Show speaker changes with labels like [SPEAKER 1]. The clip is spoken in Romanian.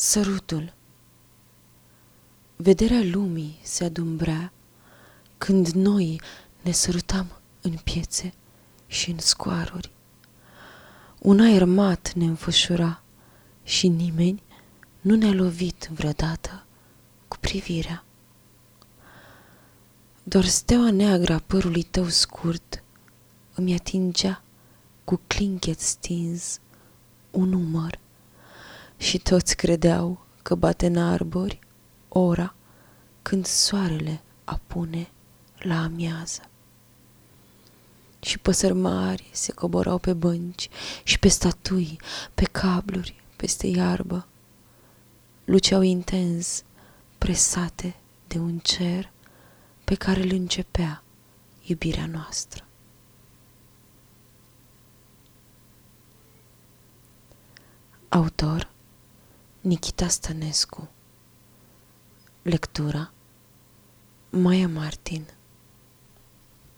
[SPEAKER 1] Sărutul Vederea lumii se adumbrea Când noi ne sărutam în piețe și în scoaruri. Un aer mat ne înfășura Și nimeni nu ne-a lovit vreodată cu privirea. Doar steaua neagră a părului tău scurt Îmi atingea cu clinchet stins un număr și toți credeau că bate în arbori ora când soarele apune la amiază. Și păsări mari se coborau pe bănci și pe statui, pe cabluri, peste iarbă. Luceau intens, presate de un cer pe care îl începea iubirea noastră. Autor Nikita Stănescu. Lectura Maia Martin